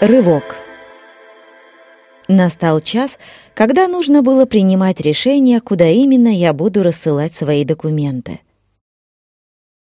Рывок. Настал час, когда нужно было принимать решение, куда именно я буду рассылать свои документы.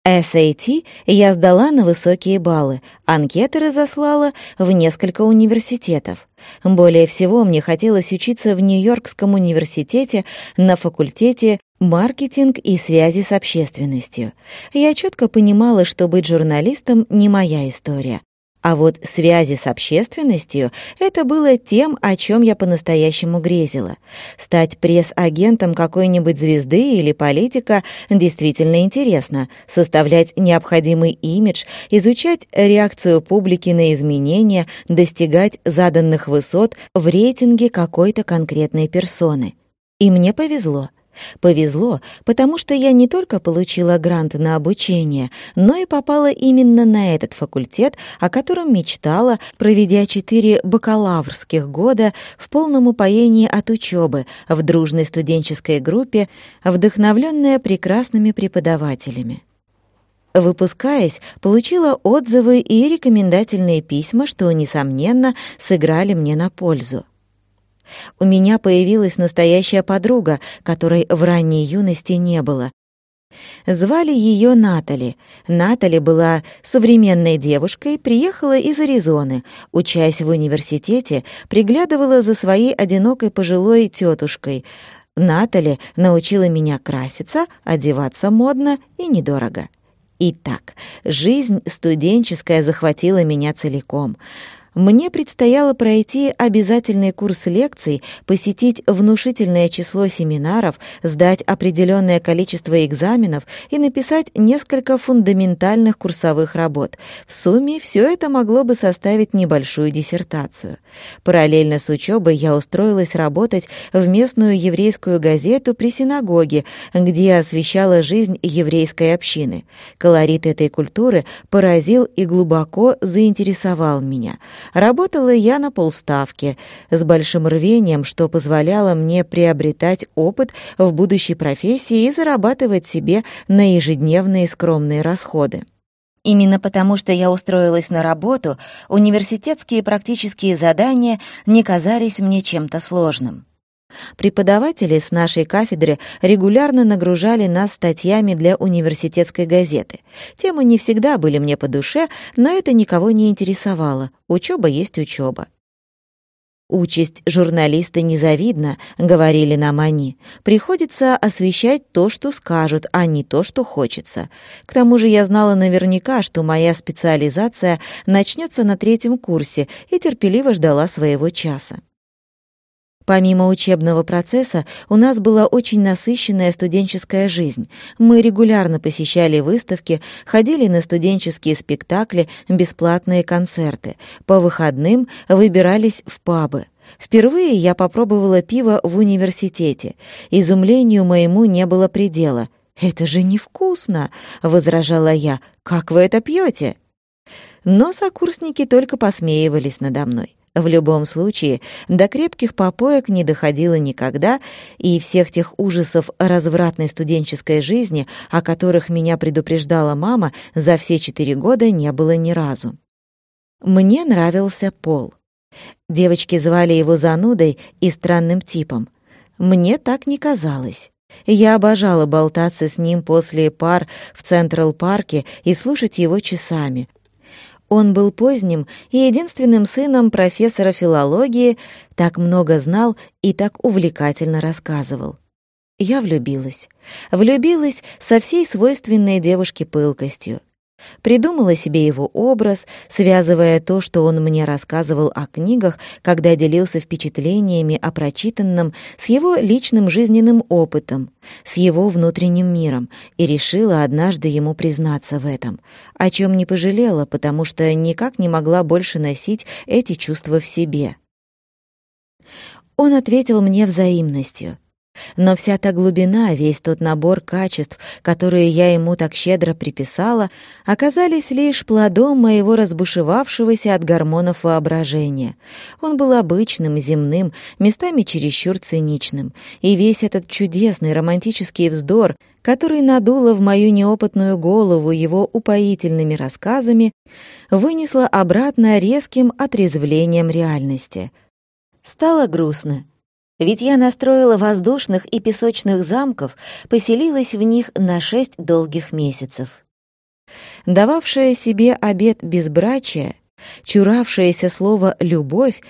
SAT я сдала на высокие баллы, анкеты разослала в несколько университетов. Более всего мне хотелось учиться в Нью-Йоркском университете на факультете маркетинг и связи с общественностью. Я четко понимала, что быть журналистом не моя история. А вот связи с общественностью — это было тем, о чем я по-настоящему грезила. Стать пресс-агентом какой-нибудь звезды или политика действительно интересно. Составлять необходимый имидж, изучать реакцию публики на изменения, достигать заданных высот в рейтинге какой-то конкретной персоны. И мне повезло. Повезло, потому что я не только получила грант на обучение, но и попала именно на этот факультет, о котором мечтала, проведя четыре бакалаврских года в полном упоении от учебы, в дружной студенческой группе, вдохновленная прекрасными преподавателями. Выпускаясь, получила отзывы и рекомендательные письма, что, несомненно, сыграли мне на пользу. У меня появилась настоящая подруга, которой в ранней юности не было. Звали ее Натали. Натали была современной девушкой, приехала из Аризоны. Учась в университете, приглядывала за своей одинокой пожилой тетушкой. Натали научила меня краситься, одеваться модно и недорого. Итак, жизнь студенческая захватила меня целиком — мне предстояло пройти обязательный курс лекций, посетить внушительное число семинаров, сдать определенное количество экзаменов и написать несколько фундаментальных курсовых работ. В сумме все это могло бы составить небольшую диссертацию. Параллельно с учебой я устроилась работать в местную еврейскую газету при синагоге, где освещала жизнь еврейской общины. Колорит этой культуры поразил и глубоко заинтересовал меня — Работала я на полставки, с большим рвением, что позволяло мне приобретать опыт в будущей профессии и зарабатывать себе на ежедневные скромные расходы. Именно потому, что я устроилась на работу, университетские практические задания не казались мне чем-то сложным. Преподаватели с нашей кафедры регулярно нагружали нас статьями для университетской газеты. Темы не всегда были мне по душе, но это никого не интересовало. Учеба есть учеба. «Участь журналиста незавидна», — говорили нам они. «Приходится освещать то, что скажут, а не то, что хочется». К тому же я знала наверняка, что моя специализация начнется на третьем курсе и терпеливо ждала своего часа. Помимо учебного процесса, у нас была очень насыщенная студенческая жизнь. Мы регулярно посещали выставки, ходили на студенческие спектакли, бесплатные концерты. По выходным выбирались в пабы. Впервые я попробовала пиво в университете. Изумлению моему не было предела. «Это же невкусно!» — возражала я. «Как вы это пьете?» Но сокурсники только посмеивались надо мной. В любом случае, до крепких попоек не доходило никогда, и всех тех ужасов развратной студенческой жизни, о которых меня предупреждала мама, за все четыре года не было ни разу. Мне нравился Пол. Девочки звали его занудой и странным типом. Мне так не казалось. Я обожала болтаться с ним после пар в Централ-парке и слушать его часами, он был поздним и единственным сыном профессора филологии, так много знал и так увлекательно рассказывал. Я влюбилась. Влюбилась со всей свойственной девушке пылкостью. Придумала себе его образ, связывая то, что он мне рассказывал о книгах, когда делился впечатлениями о прочитанном, с его личным жизненным опытом, с его внутренним миром, и решила однажды ему признаться в этом, о чем не пожалела, потому что никак не могла больше носить эти чувства в себе. Он ответил мне взаимностью — Но вся та глубина, весь тот набор качеств, которые я ему так щедро приписала, оказались лишь плодом моего разбушевавшегося от гормонов воображения. Он был обычным, земным, местами чересчур циничным, и весь этот чудесный романтический вздор, который надуло в мою неопытную голову его упоительными рассказами, вынесло обратно резким отрезвлением реальности. Стало грустно. Ведь я настроила воздушных и песочных замков, поселилась в них на шесть долгих месяцев. Дававшая себе обет безбрачия, чуравшаяся слово «любовь»,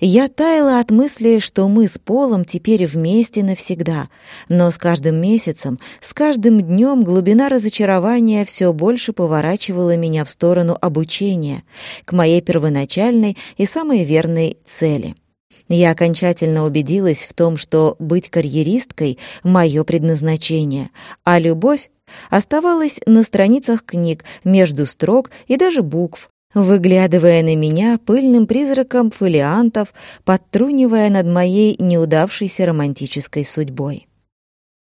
я таяла от мысли, что мы с Полом теперь вместе навсегда, но с каждым месяцем, с каждым днем глубина разочарования все больше поворачивала меня в сторону обучения, к моей первоначальной и самой верной цели — я окончательно убедилась в том, что быть карьеристкой — мое предназначение, а любовь оставалась на страницах книг, между строк и даже букв, выглядывая на меня пыльным призраком фолиантов, подтрунивая над моей неудавшейся романтической судьбой.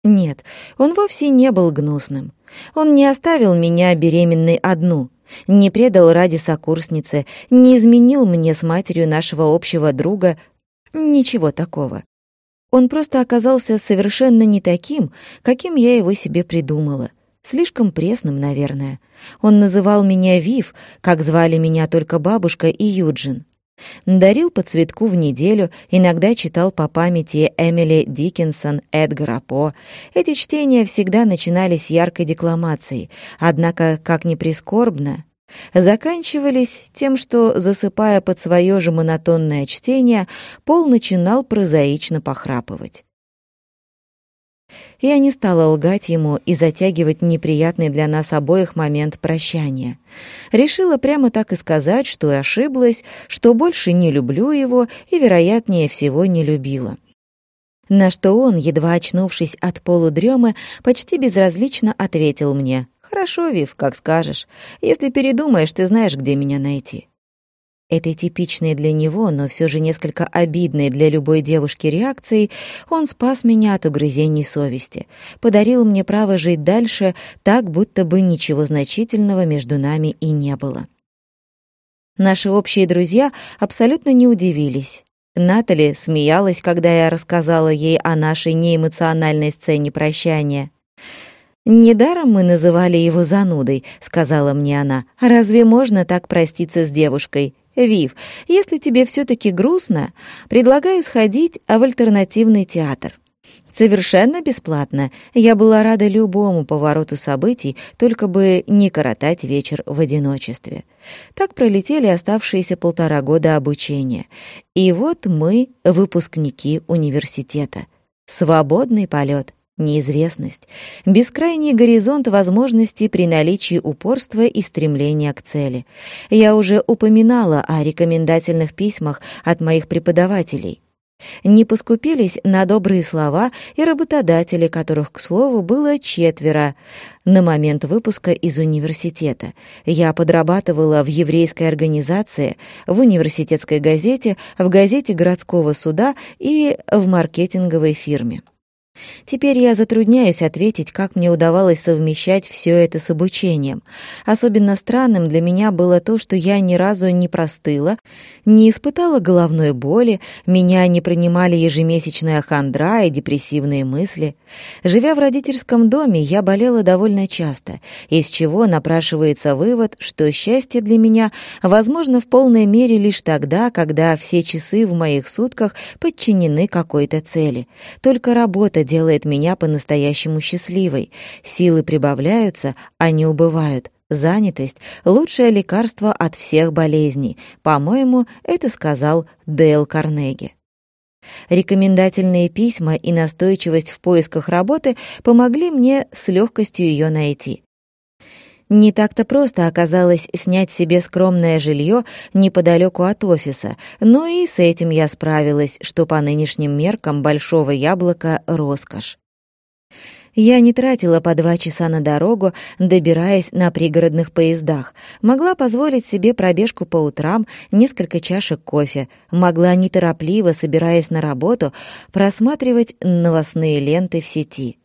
Нет, он вовсе не был гнусным. Он не оставил меня беременной одну, не предал ради сокурсницы, не изменил мне с матерью нашего общего друга, Ничего такого. Он просто оказался совершенно не таким, каким я его себе придумала. Слишком пресным, наверное. Он называл меня Вив, как звали меня только бабушка и Юджин. Дарил по цветку в неделю, иногда читал по памяти Эмили Диккенсон, Эдгара По. Эти чтения всегда начинались яркой декламацией, однако, как ни прискорбно, заканчивались тем, что, засыпая под свое же монотонное чтение, Пол начинал прозаично похрапывать. Я не стала лгать ему и затягивать неприятный для нас обоих момент прощания. Решила прямо так и сказать, что ошиблась, что больше не люблю его и, вероятнее всего, не любила. На что он, едва очнувшись от полудремы, почти безразлично ответил мне «Хорошо, Вив, как скажешь. Если передумаешь, ты знаешь, где меня найти». Этой типичной для него, но все же несколько обидной для любой девушки реакцией, он спас меня от угрызений совести, подарил мне право жить дальше так, будто бы ничего значительного между нами и не было. Наши общие друзья абсолютно не удивились. Натали смеялась, когда я рассказала ей о нашей неэмоциональной сцене прощания. «Недаром мы называли его занудой», — сказала мне она. «Разве можно так проститься с девушкой? Вив, если тебе все-таки грустно, предлагаю сходить в альтернативный театр. Совершенно бесплатно. Я была рада любому повороту событий, только бы не коротать вечер в одиночестве. Так пролетели оставшиеся полтора года обучения. И вот мы, выпускники университета. Свободный полет неизвестность, бескрайний горизонт возможностей при наличии упорства и стремления к цели. Я уже упоминала о рекомендательных письмах от моих преподавателей. Не поскупились на добрые слова и работодатели, которых, к слову, было четверо. На момент выпуска из университета я подрабатывала в еврейской организации, в университетской газете, в газете городского суда и в маркетинговой фирме. Теперь я затрудняюсь ответить, как мне удавалось совмещать все это с обучением. Особенно странным для меня было то, что я ни разу не простыла, не испытала головной боли, меня не принимали ежемесячная хандра и депрессивные мысли. Живя в родительском доме, я болела довольно часто, из чего напрашивается вывод, что счастье для меня возможно в полной мере лишь тогда, когда все часы в моих сутках подчинены какой-то цели. Только работа делает меня по-настоящему счастливой. Силы прибавляются, а не убывают. Занятость — лучшее лекарство от всех болезней. По-моему, это сказал Дейл Карнеги. Рекомендательные письма и настойчивость в поисках работы помогли мне с легкостью ее найти. Не так-то просто оказалось снять себе скромное жилье неподалеку от офиса, но и с этим я справилась, что по нынешним меркам большого яблока — роскошь. Я не тратила по два часа на дорогу, добираясь на пригородных поездах. Могла позволить себе пробежку по утрам, несколько чашек кофе. Могла неторопливо, собираясь на работу, просматривать новостные ленты в сети.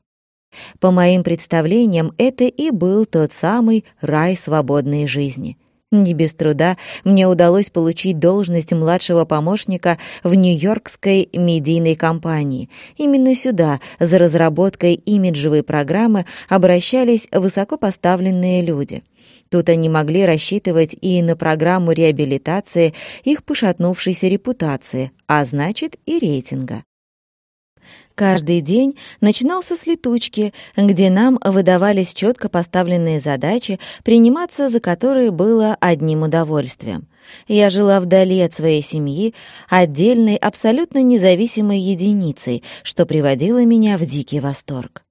По моим представлениям, это и был тот самый рай свободной жизни. Не без труда мне удалось получить должность младшего помощника в Нью-Йоркской медийной компании. Именно сюда, за разработкой имиджевой программы, обращались высокопоставленные люди. Тут они могли рассчитывать и на программу реабилитации их пошатнувшейся репутации, а значит и рейтинга. Каждый день начинался с летучки, где нам выдавались четко поставленные задачи, приниматься за которые было одним удовольствием. Я жила вдали от своей семьи, отдельной, абсолютно независимой единицей, что приводило меня в дикий восторг.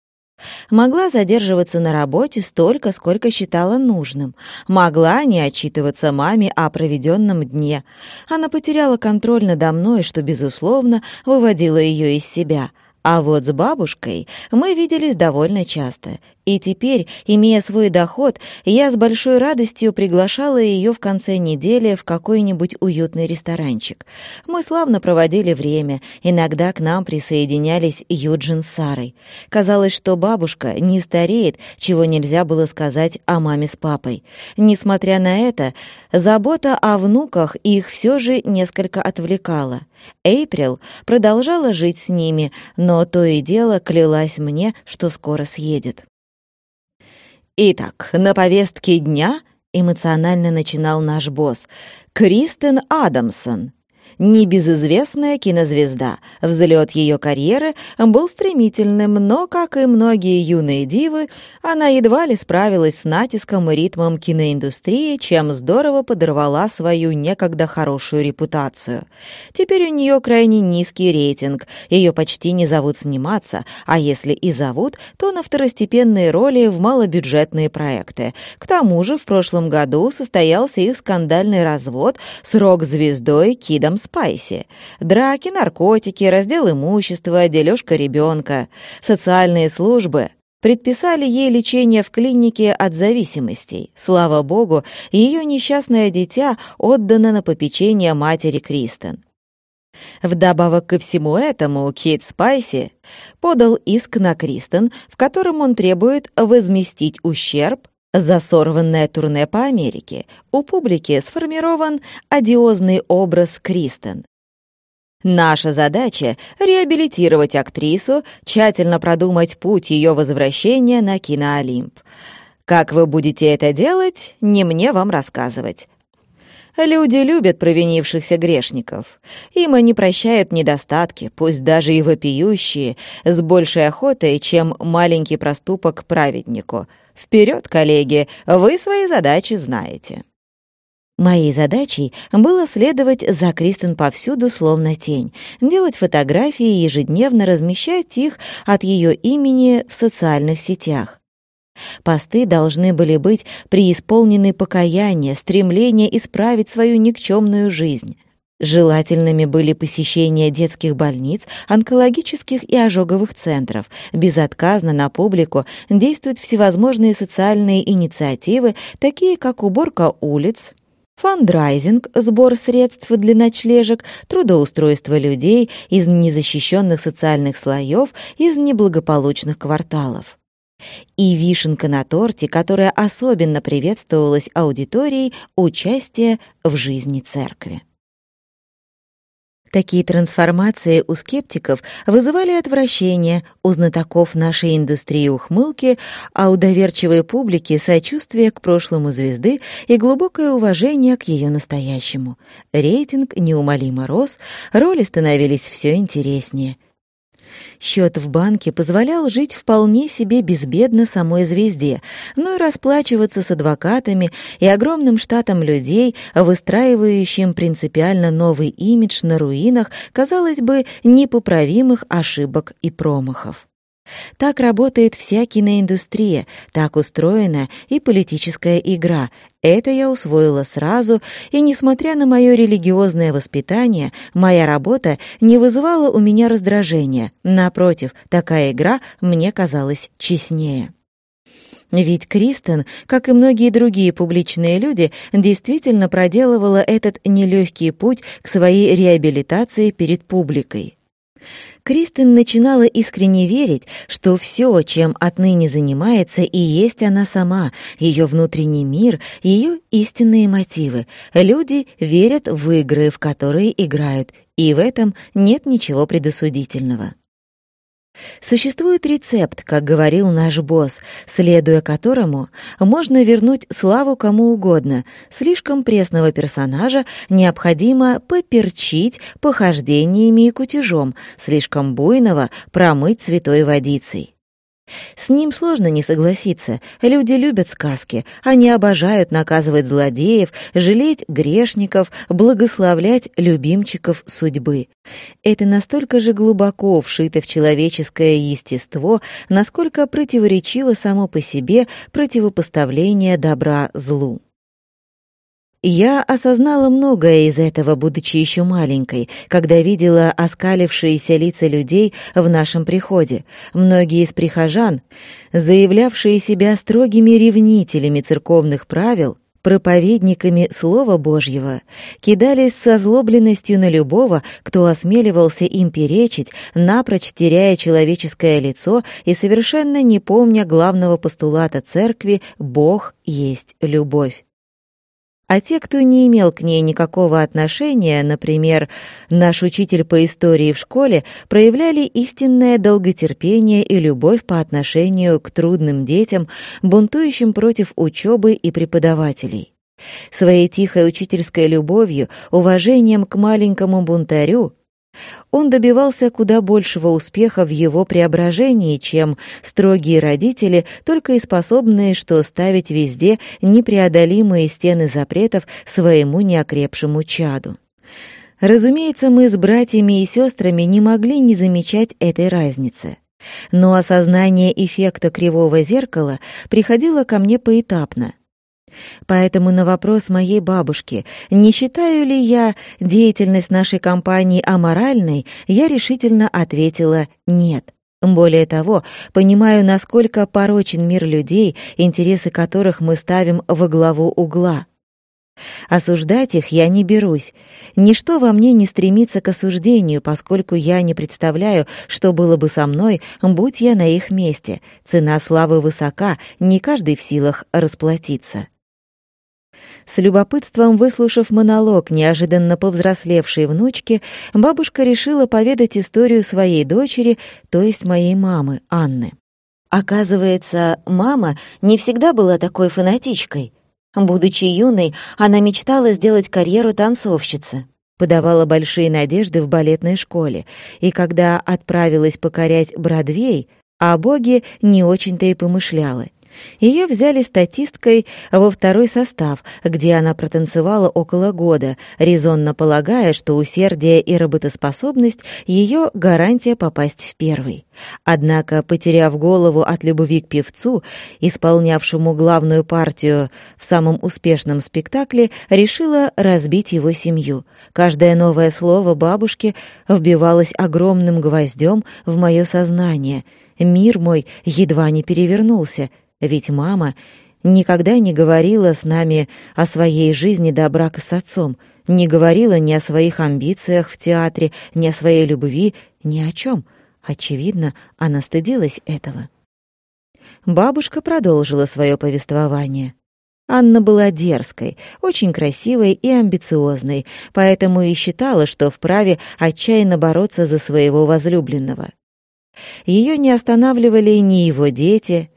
Могла задерживаться на работе столько, сколько считала нужным. Могла не отчитываться маме о проведенном дне. Она потеряла контроль надо мной, что, безусловно, выводило ее из себя — а вот с бабушкой мы виделись довольно часто, и теперь, имея свой доход, я с большой радостью приглашала ее в конце недели в какой-нибудь уютный ресторанчик. Мы славно проводили время, иногда к нам присоединялись Юджин с Сарой. Казалось, что бабушка не стареет, чего нельзя было сказать о маме с папой. Несмотря на это, забота о внуках их все же несколько отвлекала. Эйприл продолжала жить с ними, но то и дело клялась мне, что скоро съедет. Итак, на повестке дня эмоционально начинал наш босс Кристен Адамсон, Небезызвестная кинозвезда. Взлет ее карьеры был стремительным, но, как и многие юные дивы, она едва ли справилась с натиском и ритмом киноиндустрии, чем здорово подорвала свою некогда хорошую репутацию. Теперь у нее крайне низкий рейтинг, ее почти не зовут сниматься, а если и зовут, то на второстепенные роли в малобюджетные проекты. К тому же в прошлом году состоялся их скандальный развод с рок-звездой Кидом Спайси. Драки, наркотики, раздел имущества, дележка ребенка. Социальные службы предписали ей лечение в клинике от зависимостей. Слава богу, ее несчастное дитя отдано на попечение матери Кристен. Вдобавок ко всему этому, Кит Спайси подал иск на Кристен, в котором он требует возместить ущерб, за сорванное турне по Америке у публики сформирован одиозный образ Кристен. Наша задача — реабилитировать актрису, тщательно продумать путь ее возвращения на киноолимп. Как вы будете это делать, не мне вам рассказывать. Люди любят провинившихся грешников. Им они прощают недостатки, пусть даже и вопиющие, с большей охотой, чем маленький проступок праведнику — Вперед, коллеги, вы свои задачи знаете. Моей задачей было следовать за Кристен повсюду, словно тень, делать фотографии и ежедневно размещать их от ее имени в социальных сетях. Посты должны были быть преисполнены покаяния, стремления исправить свою никчемную жизнь. Желательными были посещения детских больниц, онкологических и ожоговых центров. Безотказно на публику действуют всевозможные социальные инициативы, такие как уборка улиц, фандрайзинг, сбор средств для ночлежек, трудоустройство людей из незащищенных социальных слоев, из неблагополучных кварталов. И вишенка на торте, которая особенно приветствовалась аудиторией, участие в жизни церкви. Такие трансформации у скептиков вызывали отвращение, у знатоков нашей индустрии ухмылки, а у доверчивой публики сочувствие к прошлому звезды и глубокое уважение к ее настоящему. Рейтинг неумолимо рос, роли становились все интереснее — Счет в банке позволял жить вполне себе безбедно самой звезде, но и расплачиваться с адвокатами и огромным штатом людей, выстраивающим принципиально новый имидж на руинах, казалось бы, непоправимых ошибок и промахов. Так работает вся киноиндустрия, так устроена и политическая игра. Это я усвоила сразу, и, несмотря на мое религиозное воспитание, моя работа не вызывала у меня раздражения. Напротив, такая игра мне казалась честнее. Ведь Кристен, как и многие другие публичные люди, действительно проделывала этот нелегкий путь к своей реабилитации перед публикой. Кристен начинала искренне верить, что все, чем отныне занимается, и есть она сама, ее внутренний мир, ее истинные мотивы. Люди верят в игры, в которые играют, и в этом нет ничего предосудительного. Существует рецепт, как говорил наш босс, следуя которому можно вернуть славу кому угодно. Слишком пресного персонажа необходимо поперчить похождениями и кутежом, слишком буйного промыть святой водицей. С ним сложно не согласиться. Люди любят сказки. Они обожают наказывать злодеев, жалеть грешников, благословлять любимчиков судьбы. Это настолько же глубоко вшито в человеческое естество, насколько противоречиво само по себе противопоставление добра злу. Я осознала многое из этого, будучи еще маленькой, когда видела оскалившиеся лица людей в нашем приходе. Многие из прихожан, заявлявшие себя строгими ревнителями церковных правил, проповедниками Слова Божьего, кидались с озлобленностью на любого, кто осмеливался им перечить, напрочь теряя человеческое лицо и совершенно не помня главного постулата церкви «Бог есть любовь». А те, кто не имел к ней никакого отношения, например, наш учитель по истории в школе, проявляли истинное долготерпение и любовь по отношению к трудным детям, бунтующим против учебы и преподавателей. Своей тихой учительской любовью, уважением к маленькому бунтарю, он добивался куда большего успеха в его преображении, чем строгие родители, только и способные что ставить везде непреодолимые стены запретов своему неокрепшему чаду. Разумеется, мы с братьями и сестрами не могли не замечать этой разницы. Но осознание эффекта кривого зеркала приходило ко мне поэтапно — Поэтому на вопрос моей бабушки, не считаю ли я деятельность нашей компании аморальной, я решительно ответила «нет». Более того, понимаю, насколько порочен мир людей, интересы которых мы ставим во главу угла. Осуждать их я не берусь. Ничто во мне не стремится к осуждению, поскольку я не представляю, что было бы со мной, будь я на их месте. Цена славы высока, не каждый в силах расплатиться. С любопытством выслушав монолог неожиданно повзрослевшей внучки, бабушка решила поведать историю своей дочери, то есть моей мамы, Анны. Оказывается, мама не всегда была такой фанатичкой. Будучи юной, она мечтала сделать карьеру танцовщицы подавала большие надежды в балетной школе, и когда отправилась покорять Бродвей, о Боге не очень-то и помышляла. Ее взяли статисткой во второй состав, где она протанцевала около года, резонно полагая, что усердие и работоспособность — ее гарантия попасть в первый. Однако, потеряв голову от любви к певцу, исполнявшему главную партию в самом успешном спектакле, решила разбить его семью. Каждое новое слово бабушки вбивалось огромным гвоздем в мое сознание — Мир мой едва не перевернулся, ведь мама никогда не говорила с нами о своей жизни до брака с отцом, не говорила ни о своих амбициях в театре, ни о своей любви, ни о чем. Очевидно, она стыдилась этого. Бабушка продолжила свое повествование. Анна была дерзкой, очень красивой и амбициозной, поэтому и считала, что вправе отчаянно бороться за своего возлюбленного. Ее не останавливали ни его дети,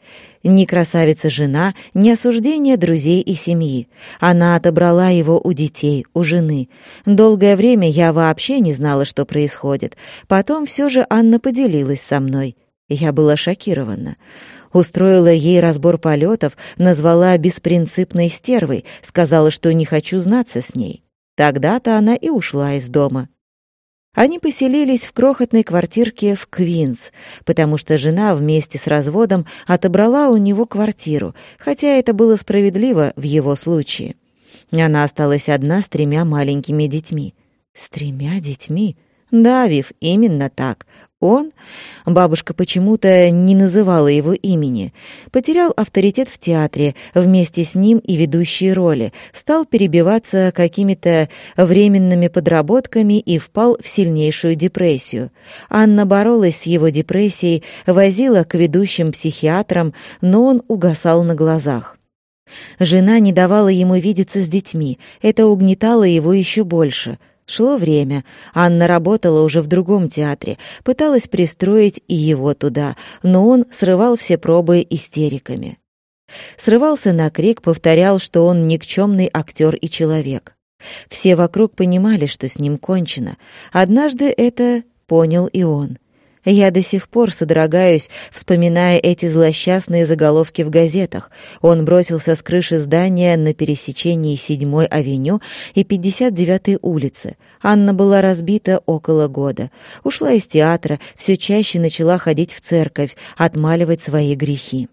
ни красавица-жена, ни осуждение друзей и семьи. Она отобрала его у детей, у жены. Долгое время я вообще не знала, что происходит. Потом все же Анна поделилась со мной. Я была шокирована. Устроила ей разбор полетов, назвала беспринципной стервой, сказала, что не хочу знаться с ней. Тогда-то она и ушла из дома. Они поселились в крохотной квартирке в Квинс, потому что жена вместе с разводом отобрала у него квартиру, хотя это было справедливо в его случае. Она осталась одна с тремя маленькими детьми. С тремя детьми? Да, Вив, именно так. Он, бабушка почему-то не называла его имени, потерял авторитет в театре, вместе с ним и ведущие роли, стал перебиваться какими-то временными подработками и впал в сильнейшую депрессию. Анна боролась с его депрессией, возила к ведущим психиатрам, но он угасал на глазах. Жена не давала ему видеться с детьми, это угнетало его еще больше — Шло время. Анна работала уже в другом театре, пыталась пристроить и его туда, но он срывал все пробы истериками. Срывался на крик, повторял, что он никчемный актер и человек. Все вокруг понимали, что с ним кончено. Однажды это понял и он. Я до сих пор содрогаюсь, вспоминая эти злосчастные заголовки в газетах. Он бросился с крыши здания на пересечении 7-й авеню и 59-й улицы. Анна была разбита около года. Ушла из театра, все чаще начала ходить в церковь, отмаливать свои грехи.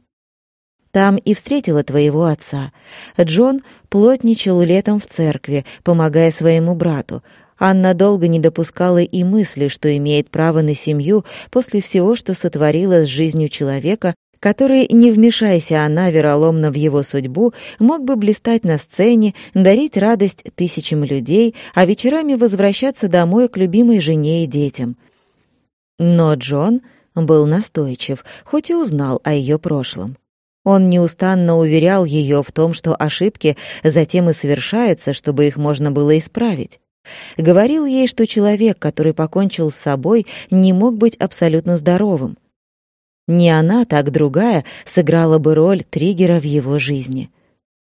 Там и встретила твоего отца. Джон плотничал летом в церкви, помогая своему брату. Анна долго не допускала и мысли, что имеет право на семью после всего, что сотворила с жизнью человека, который, не вмешайся она вероломно в его судьбу, мог бы блистать на сцене, дарить радость тысячам людей, а вечерами возвращаться домой к любимой жене и детям. Но Джон был настойчив, хоть и узнал о ее прошлом. Он неустанно уверял ее в том, что ошибки затем и совершаются, чтобы их можно было исправить. Говорил ей, что человек, который покончил с собой, не мог быть абсолютно здоровым. Не она, так другая, сыграла бы роль триггера в его жизни.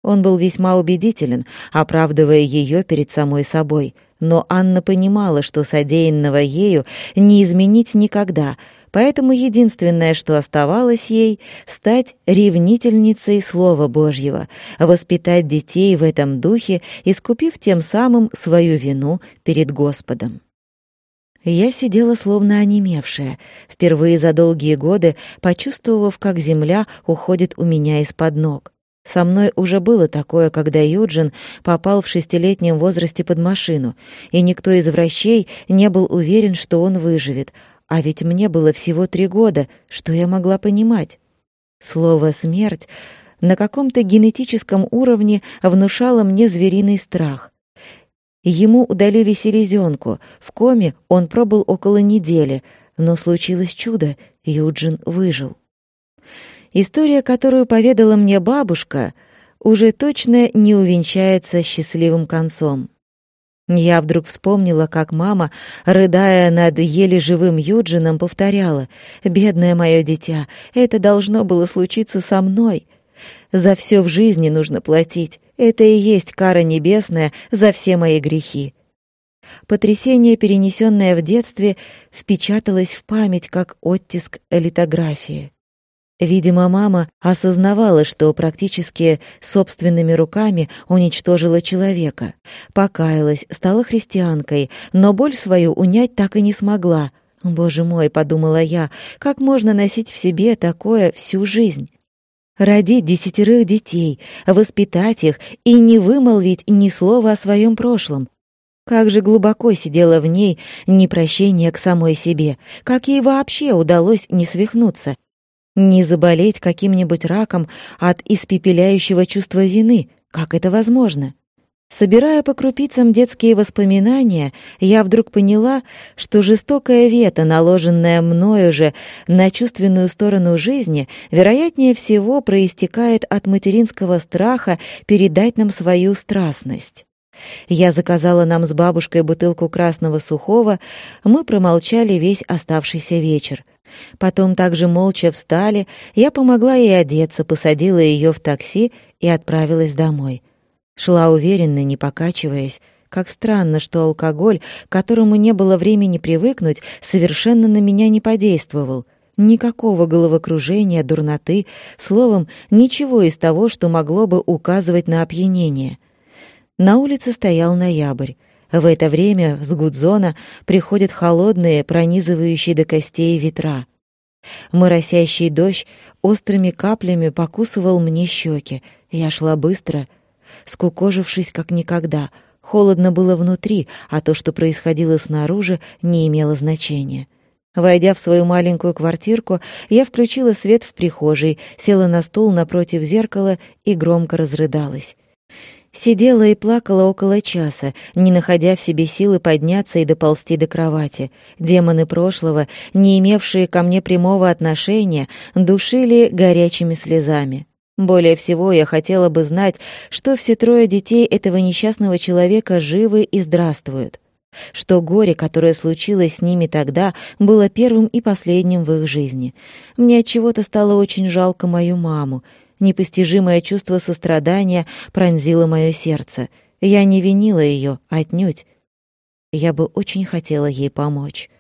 Он был весьма убедителен, оправдывая ее перед самой собой, но Анна понимала, что содеянного ею не изменить никогда — Поэтому единственное, что оставалось ей, стать ревнительницей Слова Божьего, воспитать детей в этом духе, искупив тем самым свою вину перед Господом. Я сидела словно онемевшая, впервые за долгие годы почувствовав, как земля уходит у меня из-под ног. Со мной уже было такое, когда Юджин попал в шестилетнем возрасте под машину, и никто из врачей не был уверен, что он выживет, а ведь мне было всего три года, что я могла понимать? Слово «смерть» на каком-то генетическом уровне внушало мне звериный страх. Ему удалили селезенку, в коме он пробыл около недели, но случилось чудо, Юджин выжил. История, которую поведала мне бабушка, уже точно не увенчается счастливым концом. Я вдруг вспомнила, как мама, рыдая над еле живым Юджином, повторяла «Бедное мое дитя, это должно было случиться со мной. За все в жизни нужно платить. Это и есть кара небесная за все мои грехи». Потрясение, перенесенное в детстве, впечаталось в память как оттиск литографии. Видимо, мама осознавала, что практически собственными руками уничтожила человека. Покаялась, стала христианкой, но боль свою унять так и не смогла. «Боже мой», — подумала я, — «как можно носить в себе такое всю жизнь?» Родить десятерых детей, воспитать их и не вымолвить ни слова о своем прошлом. Как же глубоко сидело в ней непрощение к самой себе, как ей вообще удалось не свихнуться — не заболеть каким-нибудь раком от испепеляющего чувства вины. Как это возможно? Собирая по крупицам детские воспоминания, я вдруг поняла, что жестокая вета, наложенная мною же на чувственную сторону жизни, вероятнее всего проистекает от материнского страха передать нам свою страстность. Я заказала нам с бабушкой бутылку красного сухого, мы промолчали весь оставшийся вечер. Потом также молча встали, я помогла ей одеться, посадила ее в такси и отправилась домой. Шла уверенно, не покачиваясь. Как странно, что алкоголь, которому не было времени привыкнуть, совершенно на меня не подействовал. Никакого головокружения, дурноты, словом, ничего из того, что могло бы указывать на опьянение. На улице стоял ноябрь. В это время с Гудзона приходят холодные, пронизывающие до костей ветра. Моросящий дождь острыми каплями покусывал мне щеки. Я шла быстро, скукожившись как никогда. Холодно было внутри, а то, что происходило снаружи, не имело значения. Войдя в свою маленькую квартирку, я включила свет в прихожей, села на стул напротив зеркала и громко разрыдалась. Сидела и плакала около часа, не находя в себе силы подняться и доползти до кровати. Демоны прошлого, не имевшие ко мне прямого отношения, душили горячими слезами. Более всего я хотела бы знать, что все трое детей этого несчастного человека живы и здравствуют. Что горе, которое случилось с ними тогда, было первым и последним в их жизни. Мне от чего-то стало очень жалко мою маму. Непостижимое чувство сострадания пронзило мое сердце. Я не винила ее, отнюдь. Я бы очень хотела ей помочь.